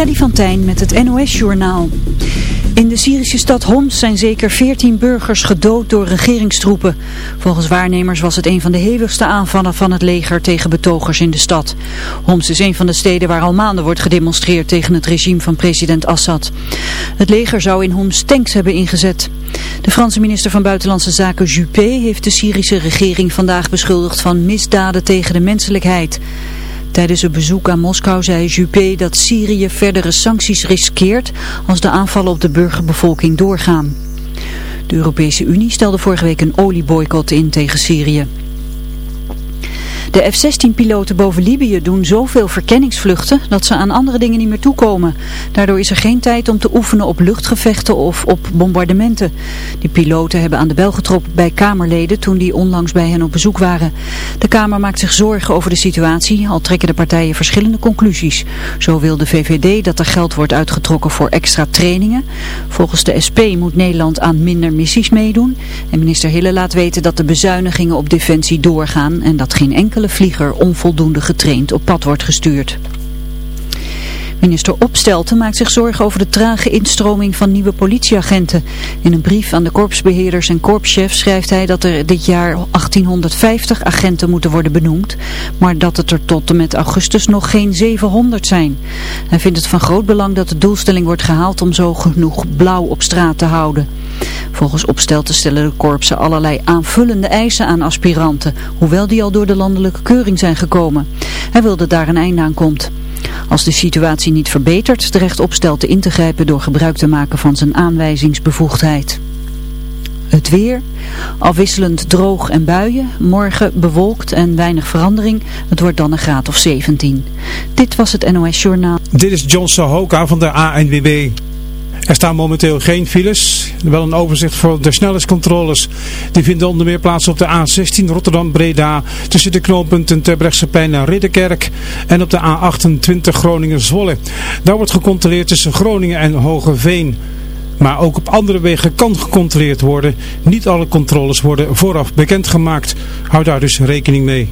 Freddy van Tijn met het NOS-journaal. In de Syrische stad Homs zijn zeker 14 burgers gedood door regeringstroepen. Volgens waarnemers was het een van de hevigste aanvallen van het leger tegen betogers in de stad. Homs is een van de steden waar al maanden wordt gedemonstreerd tegen het regime van president Assad. Het leger zou in Homs tanks hebben ingezet. De Franse minister van Buitenlandse Zaken Juppé heeft de Syrische regering vandaag beschuldigd van misdaden tegen de menselijkheid. Tijdens een bezoek aan Moskou zei Juppé dat Syrië verdere sancties riskeert als de aanvallen op de burgerbevolking doorgaan. De Europese Unie stelde vorige week een olieboycott in tegen Syrië. De F-16-piloten boven Libië doen zoveel verkenningsvluchten dat ze aan andere dingen niet meer toekomen. Daardoor is er geen tijd om te oefenen op luchtgevechten of op bombardementen. Die piloten hebben aan de bel getrokken bij Kamerleden toen die onlangs bij hen op bezoek waren. De Kamer maakt zich zorgen over de situatie, al trekken de partijen verschillende conclusies. Zo wil de VVD dat er geld wordt uitgetrokken voor extra trainingen. Volgens de SP moet Nederland aan minder missies meedoen. En minister Hille laat weten dat de bezuinigingen op defensie doorgaan en dat geen enkele vlieger onvoldoende getraind op pad wordt gestuurd. Minister Opstelten maakt zich zorgen over de trage instroming van nieuwe politieagenten. In een brief aan de korpsbeheerders en korpschefs schrijft hij dat er dit jaar 1850 agenten moeten worden benoemd, maar dat het er tot en met augustus nog geen 700 zijn. Hij vindt het van groot belang dat de doelstelling wordt gehaald om zo genoeg blauw op straat te houden. Volgens Opstelten stellen de korpsen allerlei aanvullende eisen aan aspiranten, hoewel die al door de landelijke keuring zijn gekomen. Hij wil dat daar een einde aan komt. Als de situatie niet verbetert, dreigt Opstelten in te grijpen door gebruik te maken van zijn aanwijzingsbevoegdheid. Het weer, afwisselend droog en buien, morgen bewolkt en weinig verandering. Het wordt dan een graad of 17. Dit was het NOS Journaal. Dit is John Sahoka van de ANWB. Er staan momenteel geen files, wel een overzicht voor de snelheidscontroles. Die vinden onder meer plaats op de A16 Rotterdam-Breda tussen de knooppunten Terbrechtseplein en Ridderkerk en op de A28 Groningen-Zwolle. Daar wordt gecontroleerd tussen Groningen en Hogeveen. Maar ook op andere wegen kan gecontroleerd worden. Niet alle controles worden vooraf bekendgemaakt. Houd daar dus rekening mee.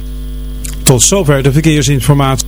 Tot zover de verkeersinformatie.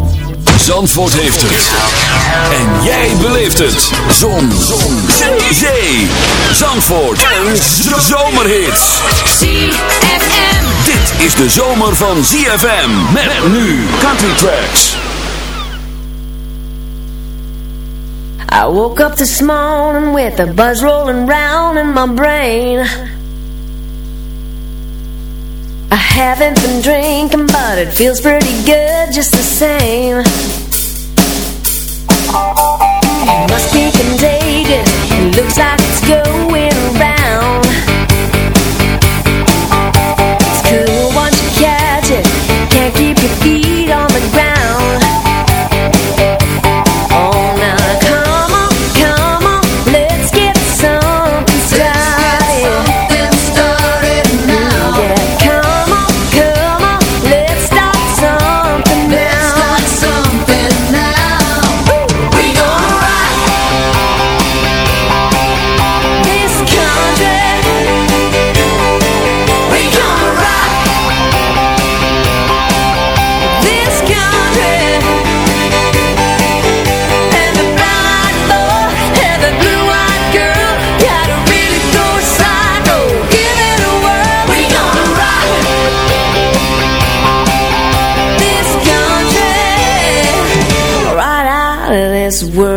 Zandvoort heeft het. En jij beleeft het. Zon. Zon. Zee. Zee. Zandvoort. Een zomerhit. ZFM. Dit is de zomer van ZFM. Met nu Country Tracks. I woke up this morning with a buzz rolling round in my brain. I haven't been drinking, but it feels pretty good just the same. It must be contagious, it looks like it's going around. This world.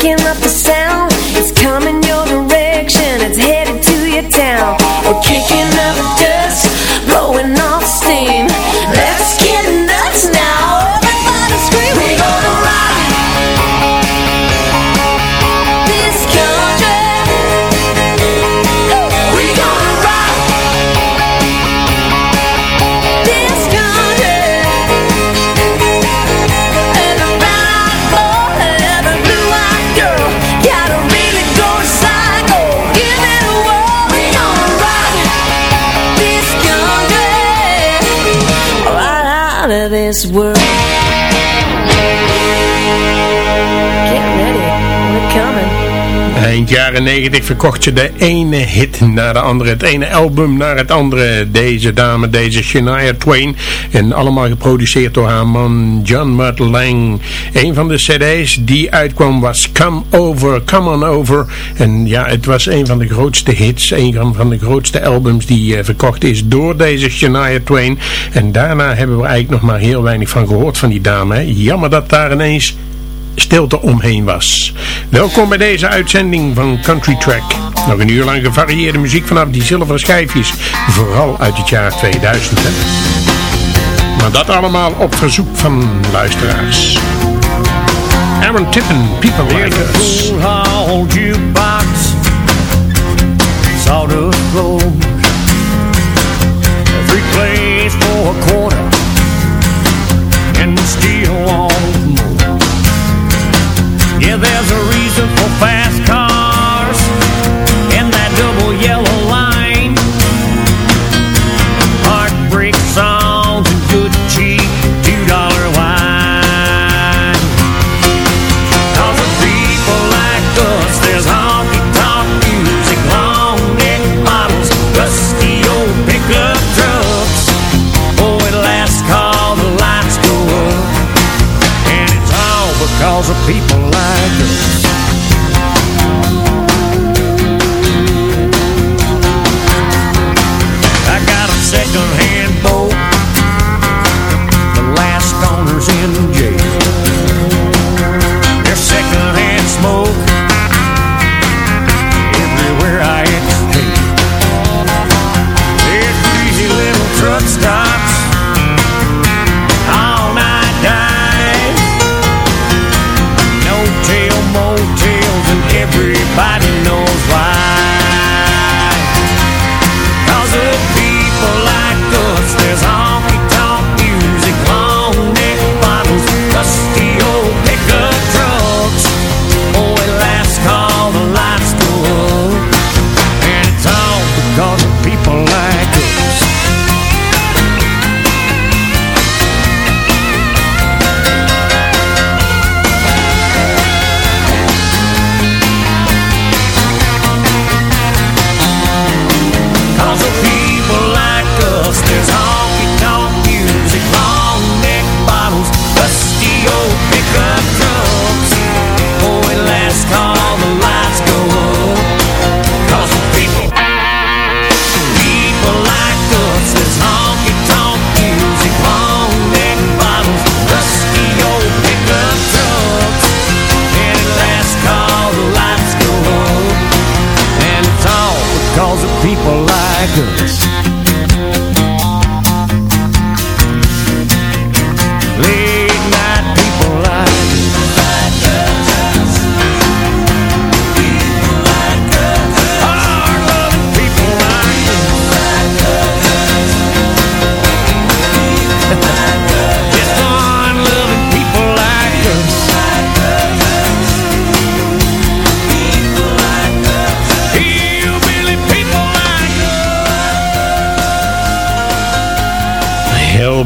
picking up the sound. It's coming your direction, it's headed to your town. We're kicking up this world Jaren 90 verkocht ze de ene hit naar de andere, het ene album naar het andere. Deze dame, deze Shania Twain. En allemaal geproduceerd door haar man John Mutt Lang. Een van de cd's die uitkwam was Come Over, Come On Over. En ja, het was een van de grootste hits. Een van de grootste albums die uh, verkocht is door deze Shania Twain. En daarna hebben we eigenlijk nog maar heel weinig van gehoord van die dame. Jammer dat daar ineens stilte omheen was. Welkom bij deze uitzending van Country Track. Nog een uur lang gevarieerde muziek vanaf die zilveren schijfjes. Vooral uit het jaar 2000. Hè? Maar dat allemaal op verzoek van luisteraars. Aaron Tippen, People Like Us. For a quarter And Yeah, there's a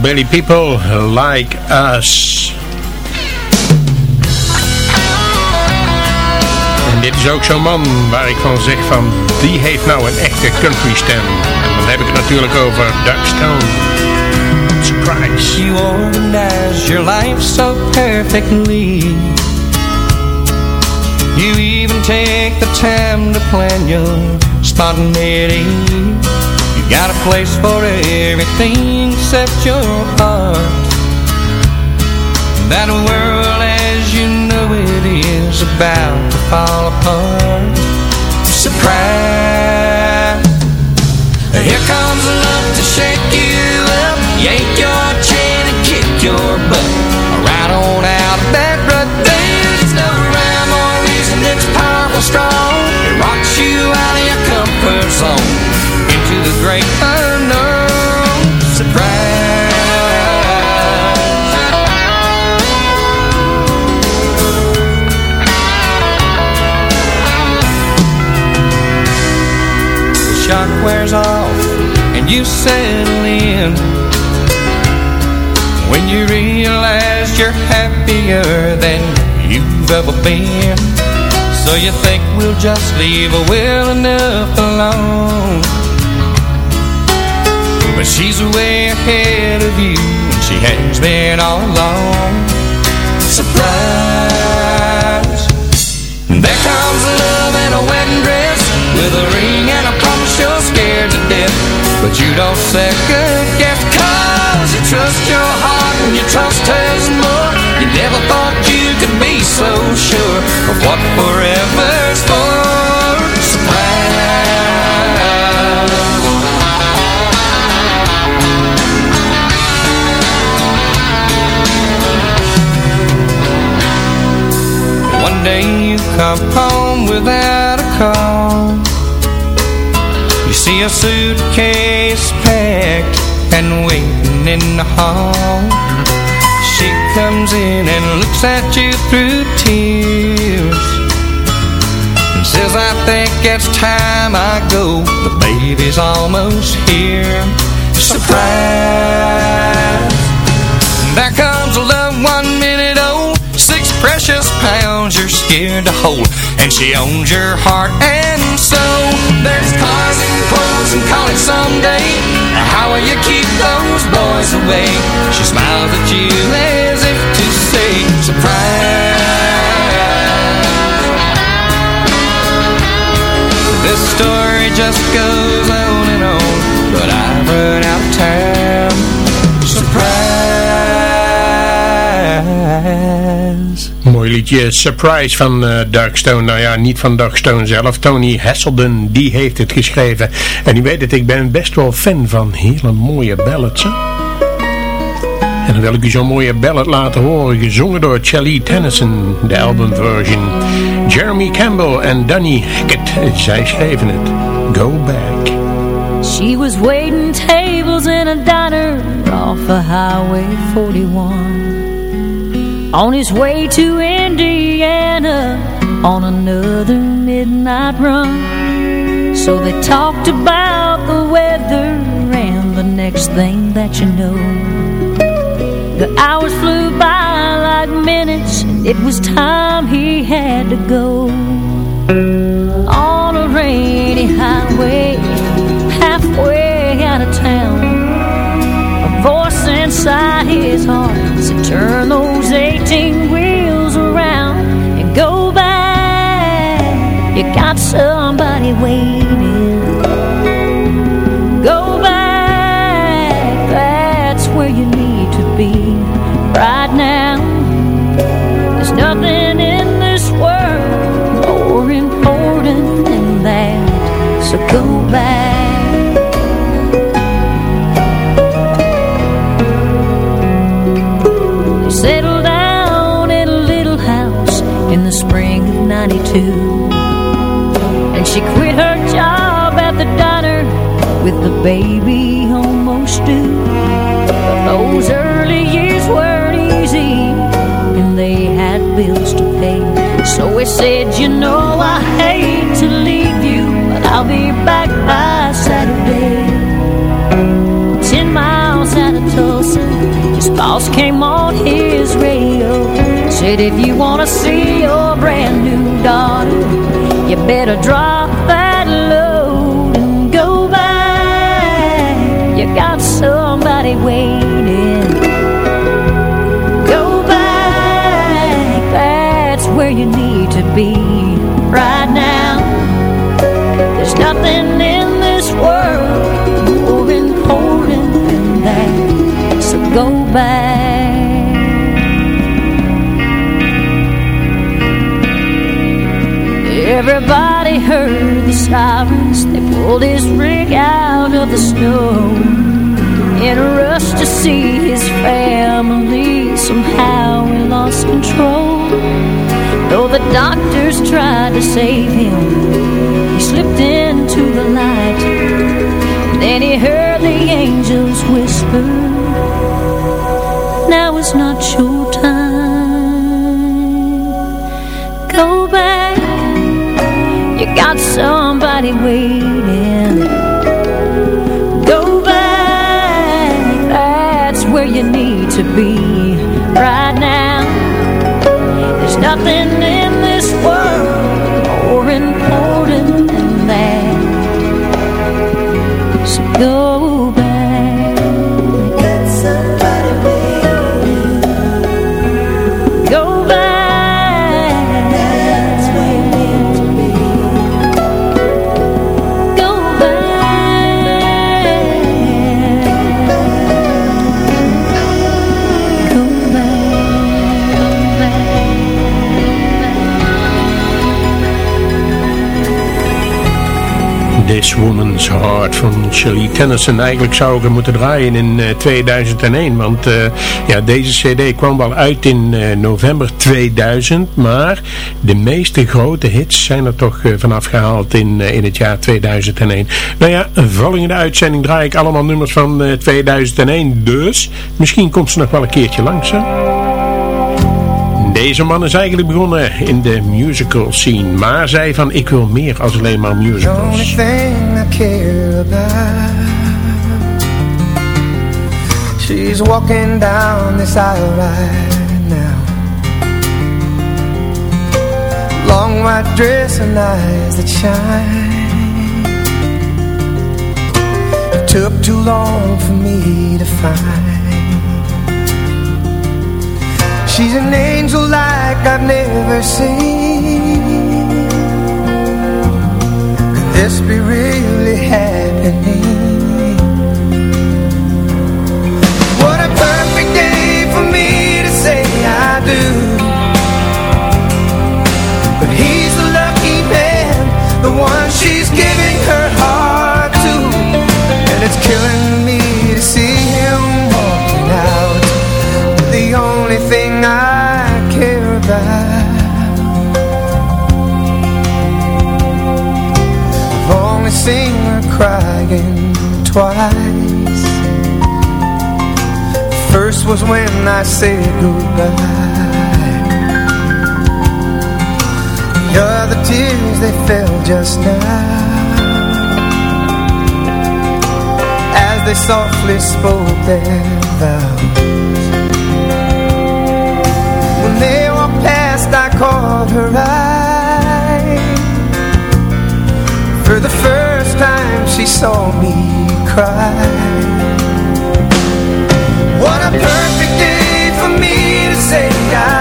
Hillbilly people like us. En dit is ook zo'n man waar ik van zeg van, die heeft nou een echte country stem. En dan heb ik het natuurlijk over Doug Stone. Surprise. You organize your life so perfectly You even take the time to plan your spontaneity got a place for everything except your heart. That world as you know it is about to fall apart. Surprise. Here comes love to shake you up Yank your chain and kick your butt. Right on out of that rut There's no rhyme or reason It's powerful strong. It rocks you out of your comfort zone Into the great unknown. Surprise. The shock wears off and you settle in. When you realize you're happier than you've ever been. So you think we'll just leave her well enough alone But she's way ahead of you and she has been all along Surprise. There comes love in a wedding dress With a ring and a promise you're scared to death. But you don't second guess Cause you trust your heart and you trust hers more. You never thought you could be so sure Of what forever's day you come home without a call. You see a suitcase packed and waiting in the hall. She comes in and looks at you through tears And says I think it's time I go. The baby's almost here. Surprise. There comes scared to hold And she owns your heart. And soul There's cars and clothes and college someday. How will you keep those boys away? She smiles at you as if to say Surprise. This story just goes Mooi liedje Surprise van uh, Doug Stone. Nou ja, niet van Doug Stone zelf. Tony Hasselden, die heeft het geschreven. En u weet het, ik ben best wel fan van hele mooie ballads. En dan wil ik u zo'n mooie ballad laten horen. Gezongen door Charlie Tennyson, de albumversion. Jeremy Campbell en Danny Hackett, zij schreven het. Go Back. She was waiting tables in a diner off of Highway 41 On his way to Indiana on another midnight run. So they talked about the weather and the next thing that you know. The hours flew by like minutes. It was time he had to go. On a rainy highway halfway inside his heart said turn those 18 wheels around And go back. You got somebody waiting. Go back. That's where you need to be Right now. There's nothing in this world More important than that. So go back she quit her job at the diner With the baby almost due. But those early years weren't easy And they had bills to pay. So he said, you know I hate to leave you But I'll be back by Saturday. Ten miles out of Tulsa. His boss came on his radio Said if you want to see your brand new daughter You better drop that load and go back. You got somebody waiting. Go back, that's where you need to be right now. There's nothing in this world more important than that. So go back Everybody heard the sirens. They pulled his rig out of the snow In a rush to see his family. Somehow he lost control. Though the doctors tried to save him He slipped into the light Then he heard the angels whisper. Now is not your time waiting. Go back That's where you need to be Right now. There's nothing in this world More important than that. So go This Woman's Heart van Shirley Tennyson. Eigenlijk zou ik moeten draaien in eh, 2001. Want eh, ja, deze cd kwam wel uit in eh, november 2000. Maar de meeste grote hits zijn er toch eh, vanaf gehaald in, eh, in het jaar 2001. Nou ja, volgende uitzending draai ik allemaal nummers van eh, 2001. Dus misschien komt ze nog wel een keertje langs. Deze man is eigenlijk begonnen in de musical scene. Maar zei van ik wil meer als alleen maar musicals. She's walking down this aisle right now Long white dress and eyes that shine It took too long for me to find She's an angel like I've never seen. Could this be really happening? What a perfect day for me to say I do. But he's the lucky man The one she's giving her heart to. And it's killing twice. First was when I said goodbye. The other tears, they fell just now. As they softly spoke their vows. When they walked past, I caught her eye she saw me cry. What a perfect day for me to say I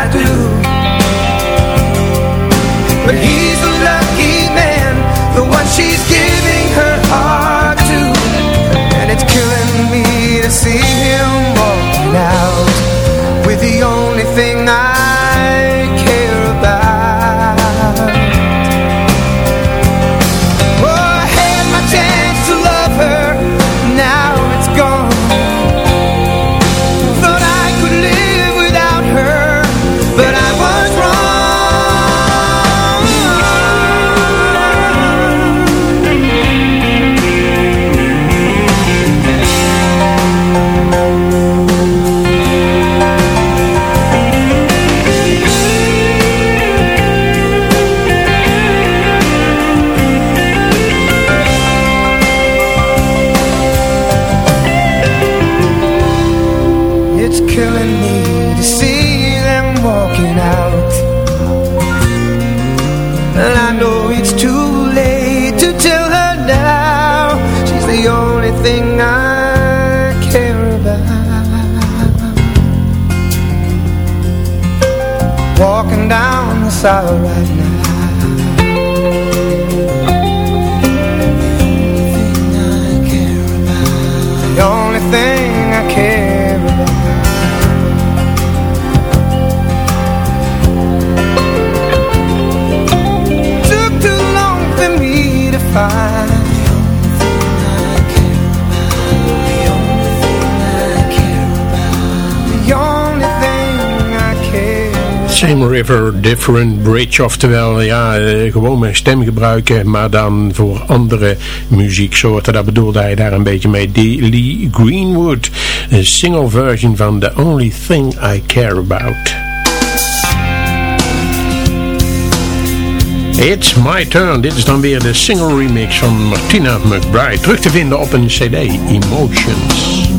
Same River, Different Bridge. Oftewel, ja, eh, gewoon mijn stem gebruiken, maar dan voor andere muzieksoorten. Dat bedoelde hij daar een beetje mee. Die Lee Greenwood, een single version van The Only Thing I Care About. It's My Turn. Dit is dan weer de single remix van Martina McBride. Terug te vinden op een cd, Emotions.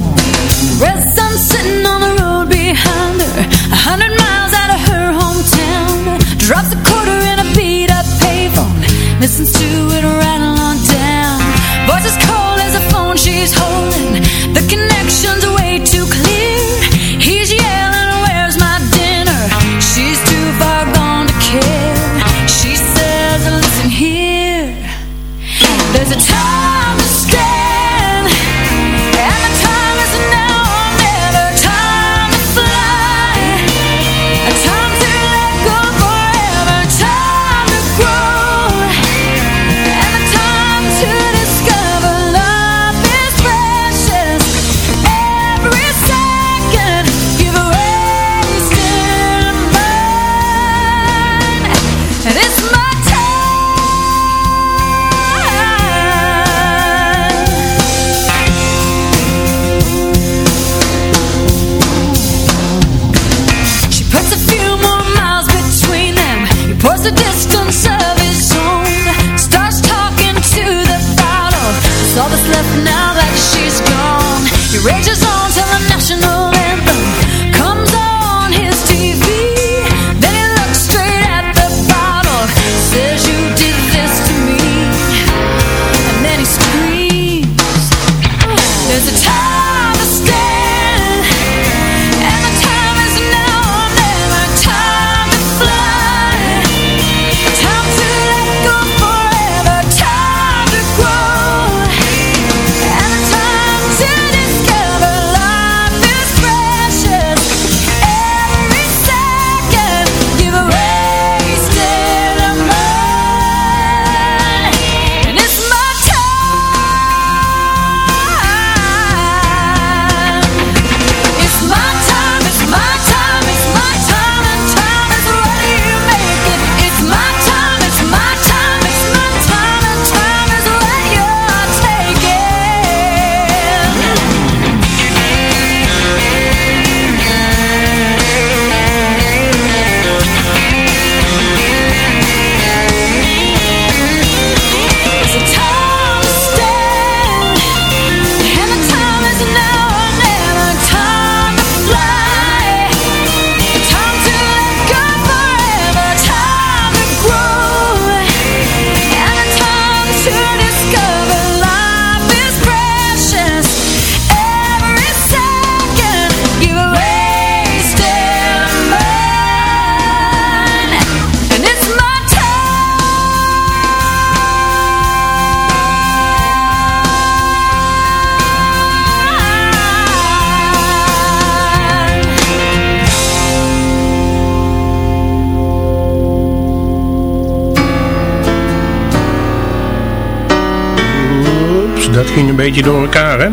Red sun sitting on the road behind her A hundred miles Drops a quarter in a beat up payphone. Listens to it rattle on down. Voice as cold as a phone she's holding. The connection's way too clear He Een beetje door elkaar, hè?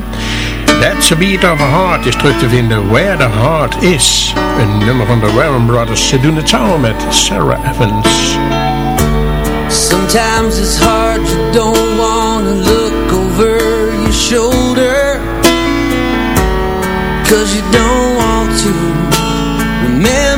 That's a Beat of a Heart is terug te vinden. Where the Heart Is. Een nummer van de Warren Brothers. Ze doen het samen met Sarah Evans. Sometimes it's hard, you don't want to look over your shoulder Cause you don't want to remember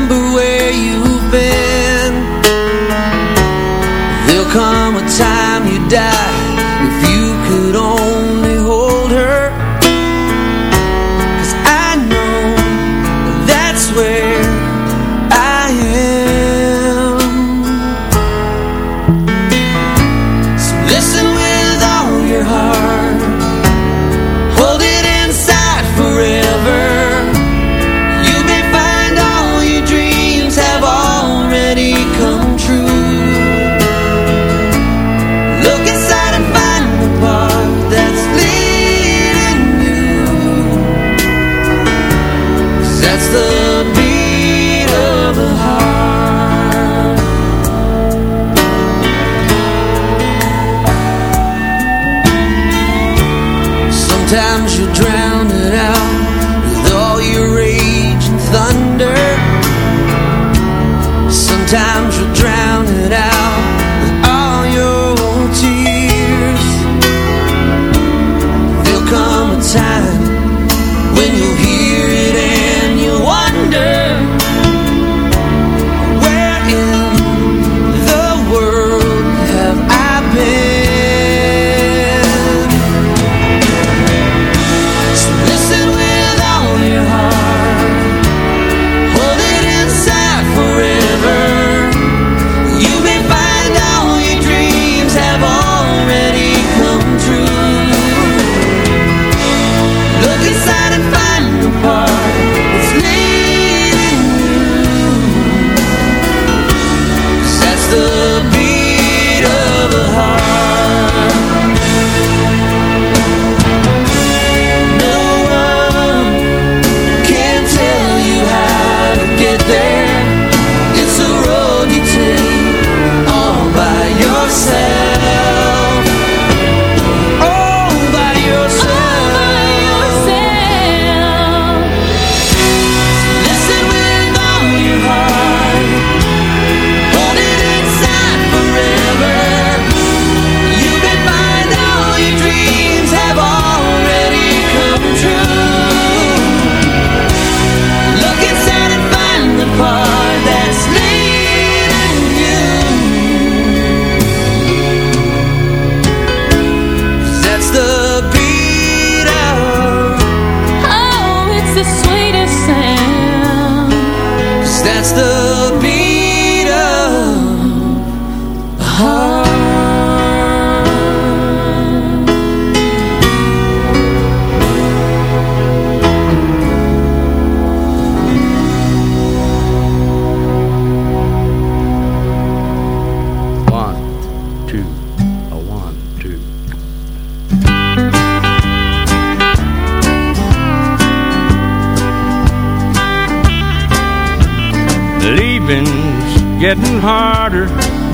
getting harder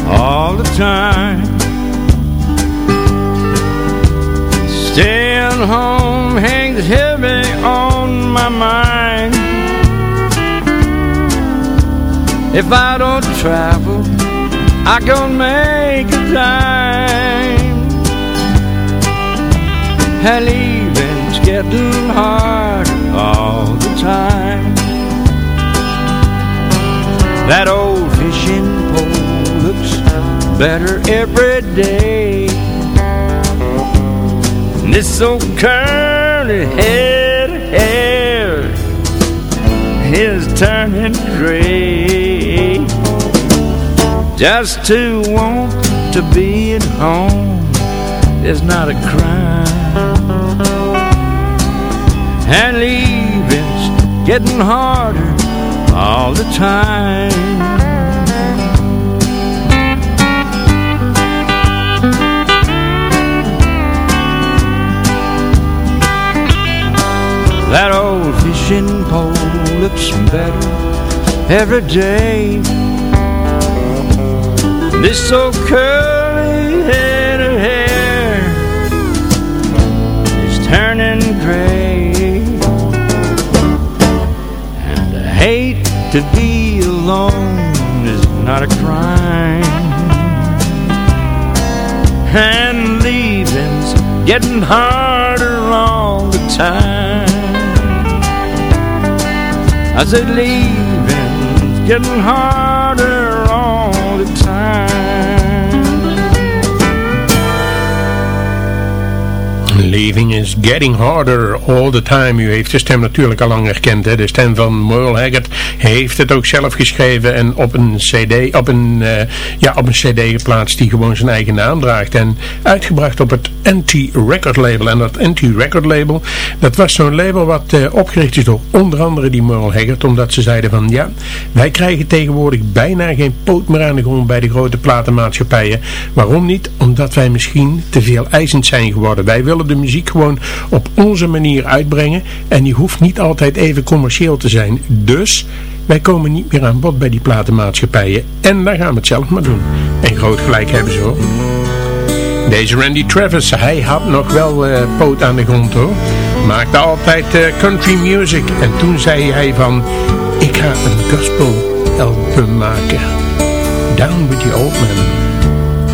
all the time. Staying home hangs heavy on my mind. If I don't travel, I can make a dime. And leaving's getting harder all the time. That old fishing pole looks better every day. And this old curly head of hair is turning gray. Just to want to be at home is not a crime. And leaving's getting harder all the time. That old fishing pole looks better every day. This old curly head of hair is turning gray. And I hate to be alone is not a crime. And leaving's getting harder all the time. I said leaving's getting harder all the time. Leaving is getting harder all the time. U heeft de stem natuurlijk al lang herkend. Hè? De stem van Merle Haggard heeft het ook zelf geschreven en op een cd, op een, eh, ja, op een cd geplaatst die gewoon zijn eigen naam draagt. En uitgebracht op het Anti-Record label. En dat Anti-Record label, dat was zo'n label wat eh, opgericht is door onder andere die Merle Haggard. Omdat ze zeiden van ja, wij krijgen tegenwoordig bijna geen poot meer aan de grond bij de grote platenmaatschappijen. Waarom niet? Omdat wij misschien te veel eisend zijn geworden. Wij willen de muziek gewoon op onze manier uitbrengen. En die hoeft niet altijd even commercieel te zijn. Dus wij komen niet meer aan bod bij die platenmaatschappijen. En dan gaan we het zelf maar doen. En groot gelijk hebben ze hoor. Deze Randy Travis, hij had nog wel uh, poot aan de grond hoor. Maakte altijd uh, country music. En toen zei hij van, ik ga een gospel album maken. Down with the old man.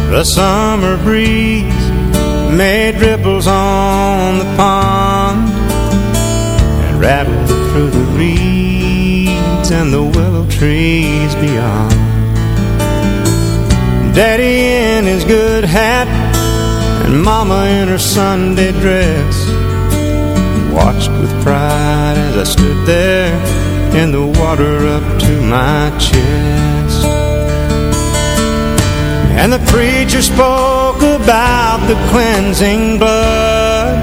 The summer breeze made ripples on the pond. And rattled through the reeds and the willow trees beyond. Daddy in his good hat and Mama in her Sunday dress Watched with pride as I stood there In the water up to my chest And the preacher spoke about the cleansing blood.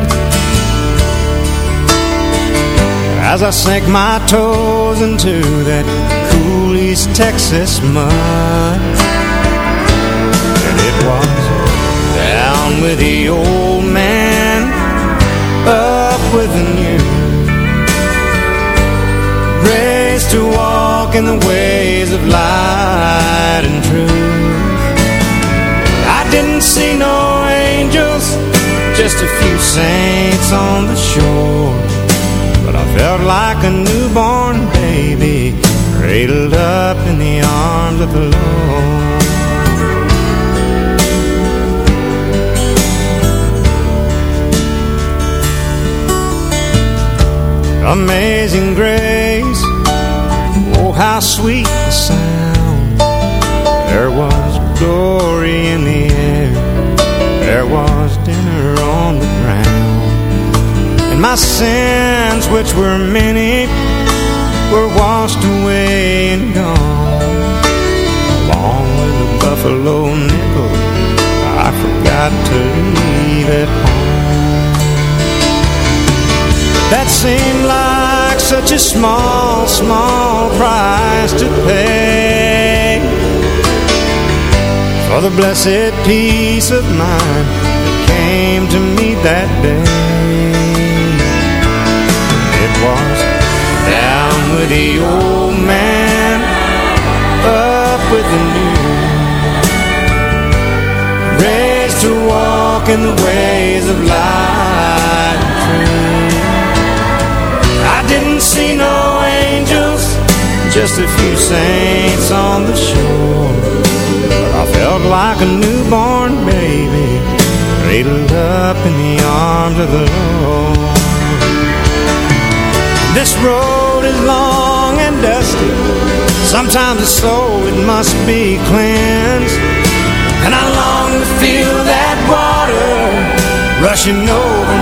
As I sank my toes into that cool East Texas mud. And it was down with the old man, up with the new. Raised to walk in the ways of light didn't see no angels, just a few saints on the shore. But I felt like a newborn baby, cradled up in the arms of the Lord. Amazing grace Oh, how sweet the sound There was glory in the my sins, which were many Were washed away and gone. Along with the buffalo nickel I forgot to leave at home. That seemed like such a small, small price to pay For the blessed peace of mind that came to me that day was down with the old man, up with the new Raised to walk in the ways of light truth didn't see no angels, just a few saints on the shore. But I felt like a newborn baby, cradled up in the arms of the Lord. This road is long and dusty, sometimes it's so it must be cleansed. And I long to feel that water rushing over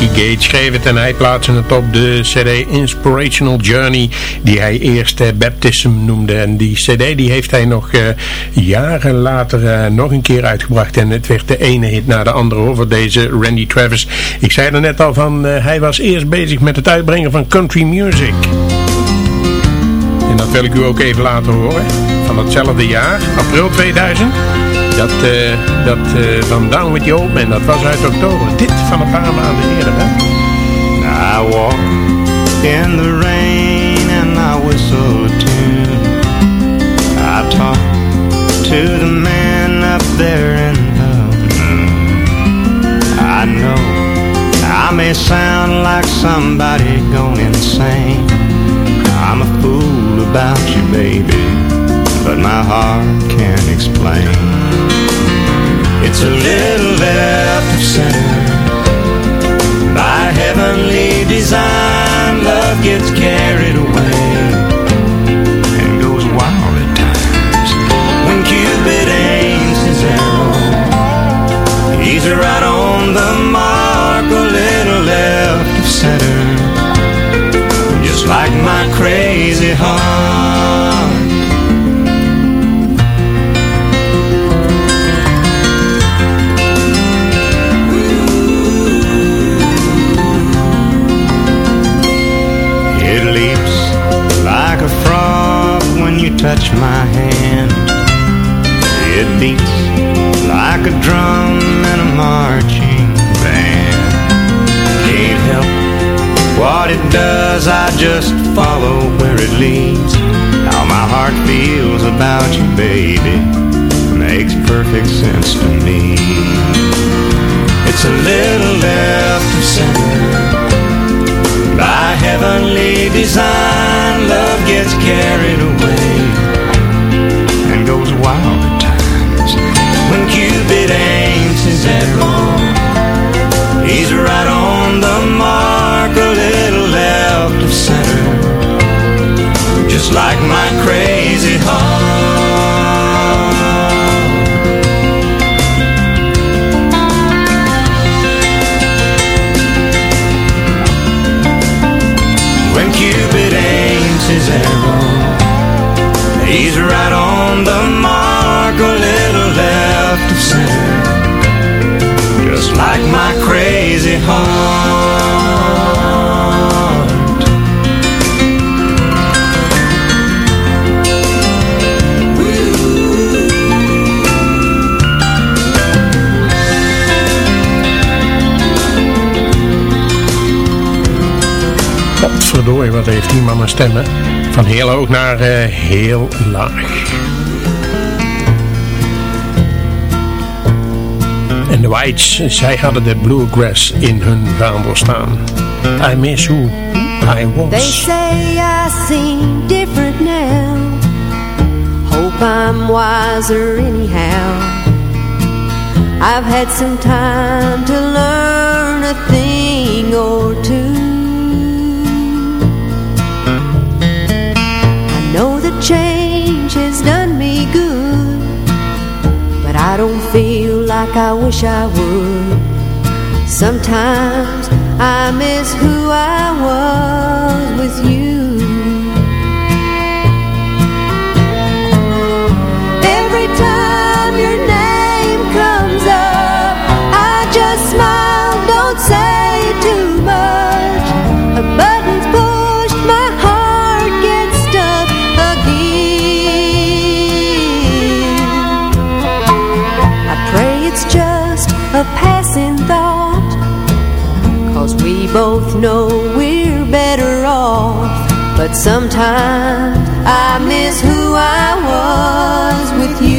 Nicky Gage schreef het en hij plaatste het op de cd Inspirational Journey die hij eerst uh, Baptism noemde. En die cd die heeft hij nog uh, jaren later uh, nog een keer uitgebracht en het werd de ene hit na de andere over deze Randy Travis. Ik zei er net al van, hij was eerst bezig met het uitbrengen van country music. En dat wil ik u ook even laten horen. Van datzelfde jaar, april 2000. Dat, uh, dat uh, van Down With The Old Man, dat was uit oktober. Dit van een paar maanden eerder, hè? I walk in the rain and I whistle a tune. I talk to the man up there in the moon. I know I may sound like somebody going insane. I'm a fool about you, baby, but my heart can't explain. It's a little left of center by heavenly design, love gets carried away and goes wild at times. When Cupid aims his arrow, he's right touch my hand. It beats like a drum in a marching band. Can't help what it does, I just follow where it leads. How my heart feels about you, baby, makes perfect sense to me. It's a little left of center heavenly design, love gets carried away and goes wild at times. When Cupid aims his arrow, he's right on the mark, a little left of center, just like my crazy heart. His arrow, he's right on the mark, a little left of center, Potverdorie, wat heeft die man een stem, hè? Van heel hoog naar eh, heel laag. En de Whites, zij hadden de bluegrass in hun vaandel staan. I miss who I was. They say I seem different now. Hope I'm wiser anyhow. I've had some time to learn a thing or two. Feel like I wish I would. Sometimes I miss who I was with you. Every time your name comes up, I just smile, don't say too much. A button's pushed, a passing thought, cause we both know we're better off. But sometimes I miss who I was with you.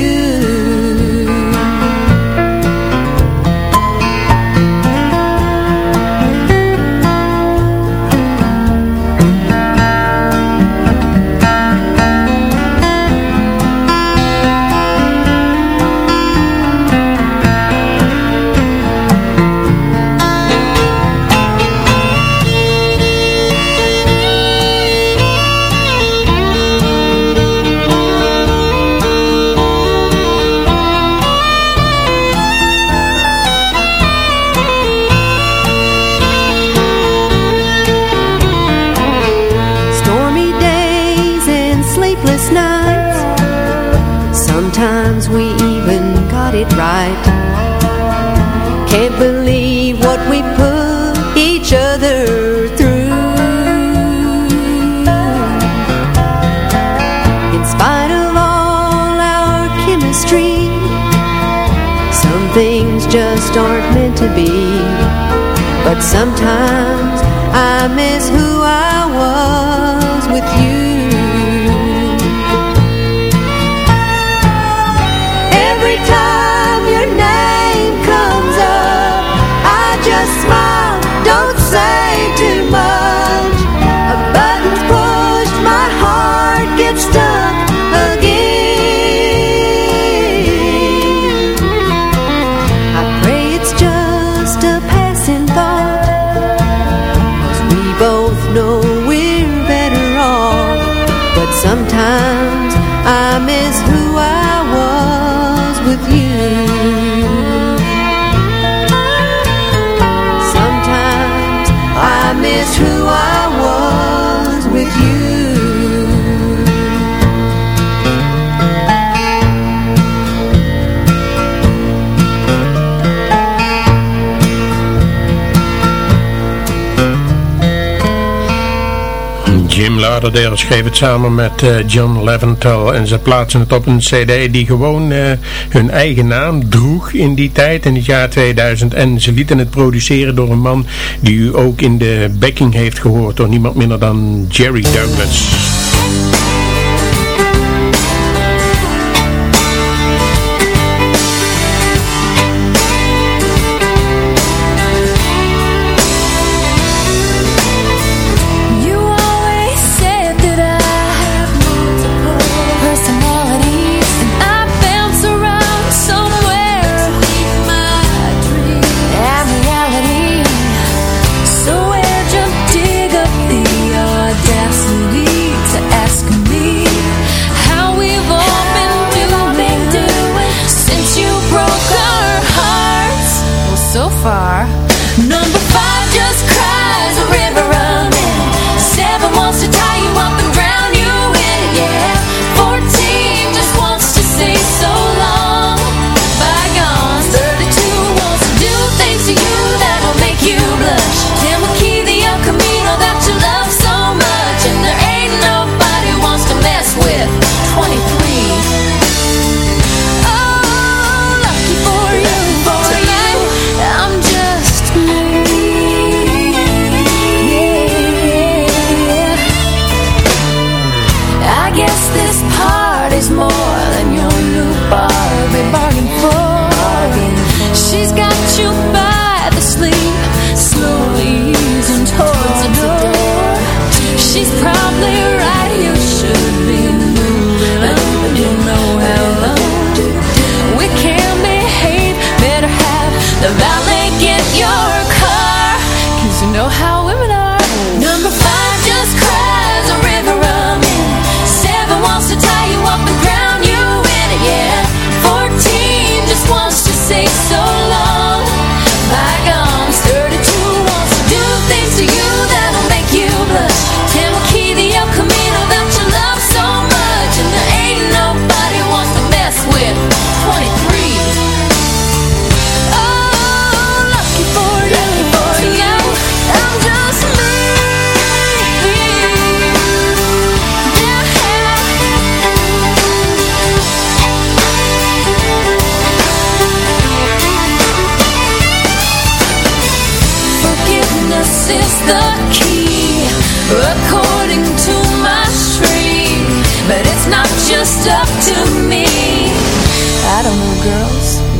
Jim Lauderdale schreef het samen met eh, John Leventhal en ze plaatsen het op een cd die gewoon eh, hun eigen naam droeg in die tijd, in het jaar 2000 en ze lieten het produceren door een man die u ook in de backing heeft gehoord door niemand minder dan Jerry Douglas. only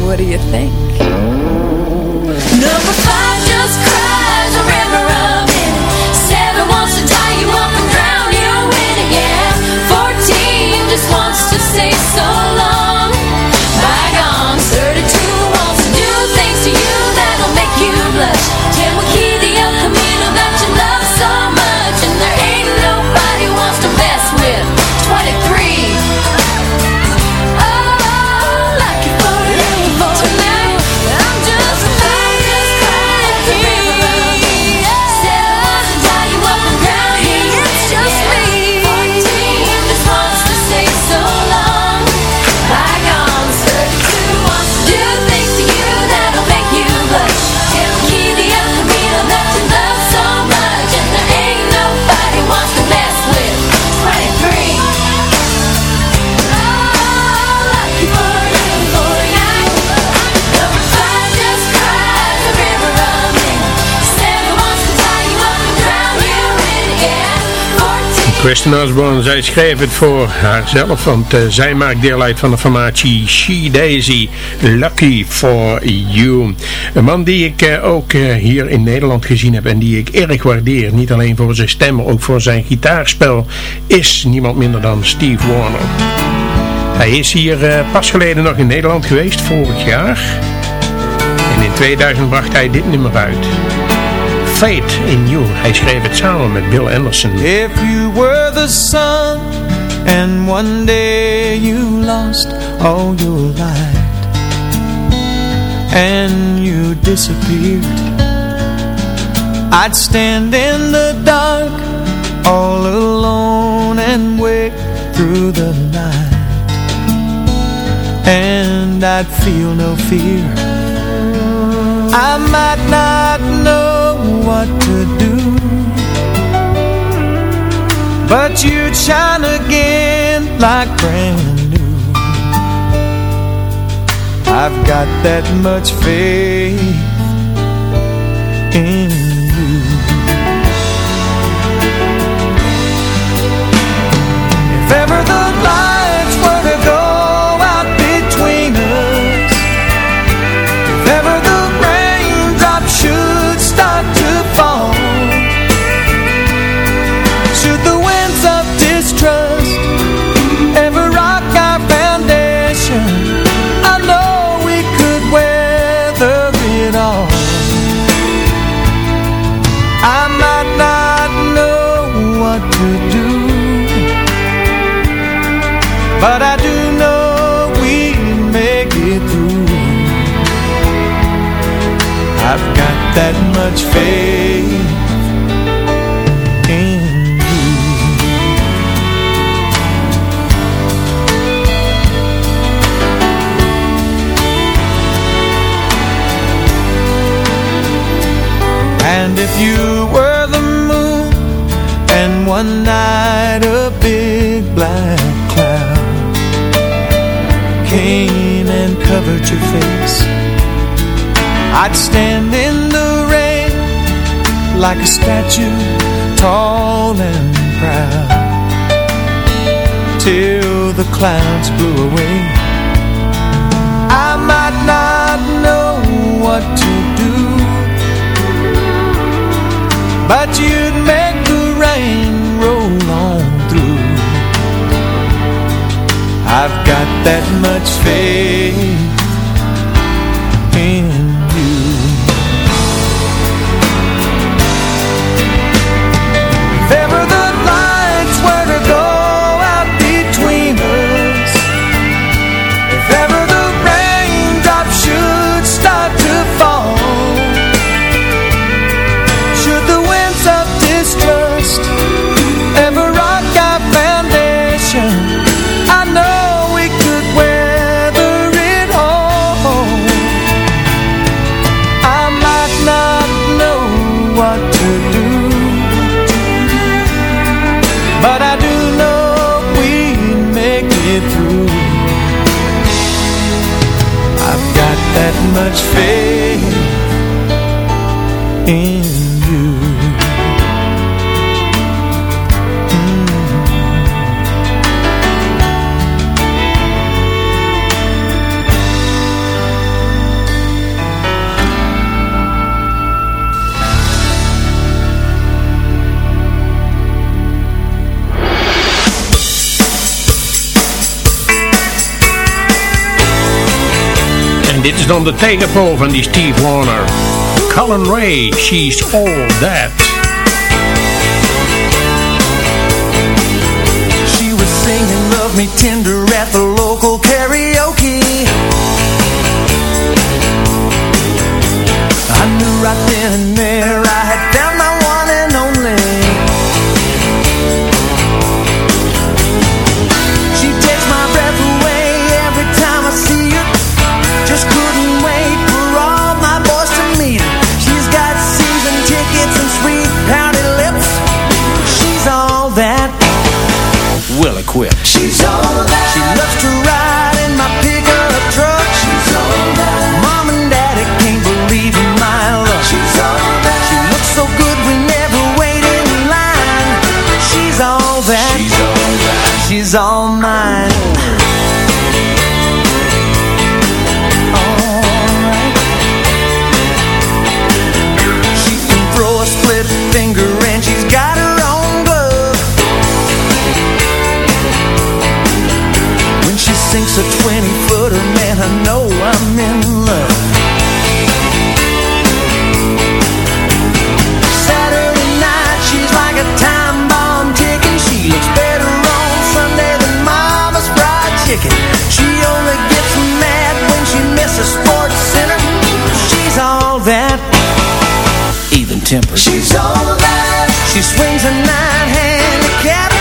What do you think? Kristen Osborne, zij schreef het voor haarzelf, want eh, zij maakt deel uit van de formatie She Daisy, Lucky for You. Een man die ik eh, ook eh, hier in Nederland gezien heb en die ik erg waardeer, niet alleen voor zijn stem, maar ook voor zijn gitaarspel, is niemand minder dan Steve Warner. Hij is hier pas geleden nog in Nederland geweest, vorig jaar. En in 2000 bracht hij dit nummer uit. Fate in You. Hij schreef het samen met Bill Anderson. If you were the sun and one day you lost all your light and you disappeared I'd stand in the dark all alone and wake through the night and I'd feel no fear I might not what to do. But you'd shine again like brand new. I've got that much faith in I'd stand in the rain Like a statue Tall and proud Till the clouds blew away. I might not know what to do but you'd make the rain roll on through. I've got that much faith much faith in dit is dan de tegenpool van die Steve Wariner. Collin Raye, She's All That. She was singing Love Me Tender at the local equipped. She's all that. She loves to ride sinks a 20-footer, man, I know I'm in love. Saturday night, she's like a time bomb ticking. She looks better on Sunday than Mama's fried chicken. She only gets mad when she misses Sports She's all that, even tempered. She's all that. She swings a nine-handed.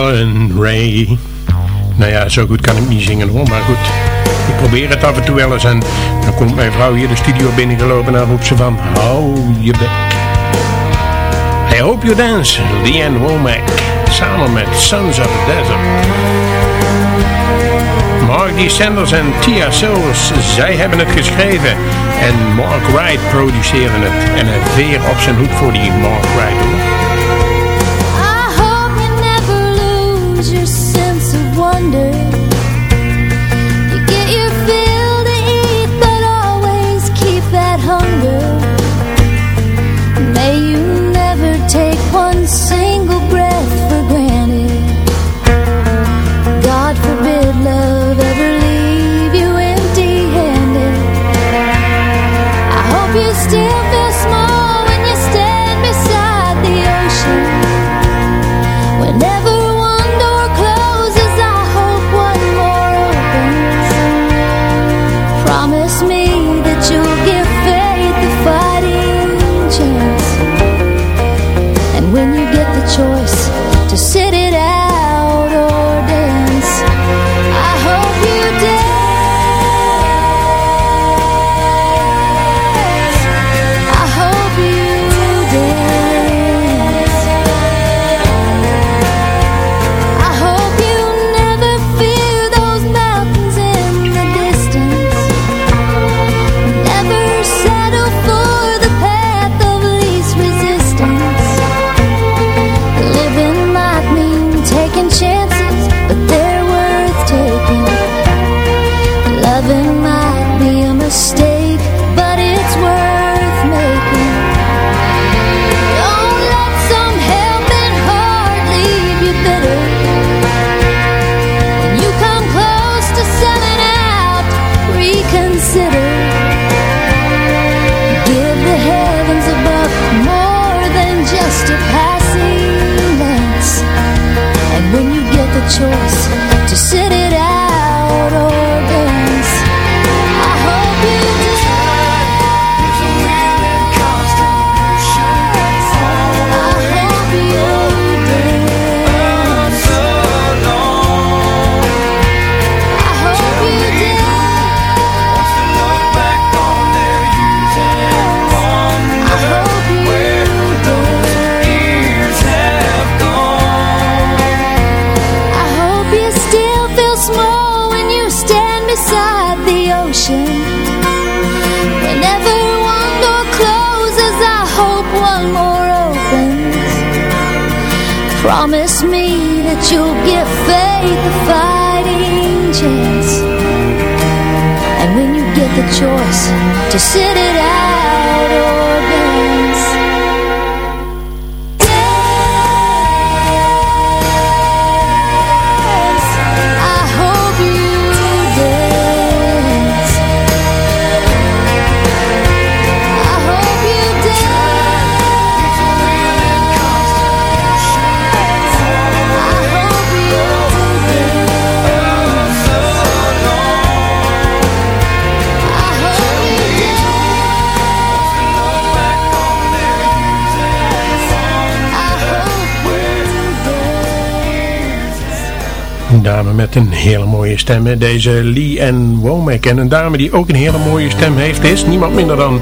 Alan Ray. Nou ja, zo goed kan ik niet zingen hoor, maar goed. Ik probeer het af en toe wel eens en dan komt mijn vrouw hier de studio binnengelopen en roept ze van, hou je bek. I Hope You Dance, Leanne Womack, samen met Sons of the Desert. Mark Sanders en Tia Sills, zij hebben het geschreven. En Mark Wright produceren het. En een weer op zijn hoed voor die Mark Wright. Met een hele mooie stem, deze Lee Ann Womack. En een dame die ook een hele mooie stem heeft, is niemand minder dan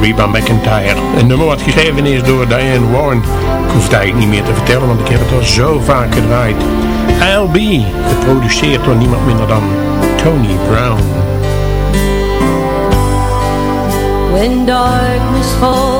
Reba McIntyre. Een nummer wat geschreven is door Diane Warren. Ik hoef het eigenlijk niet meer te vertellen, want ik heb het al zo vaak gedraaid. I'll Be, geproduceerd door niemand minder dan Tony Brown. When darkness falls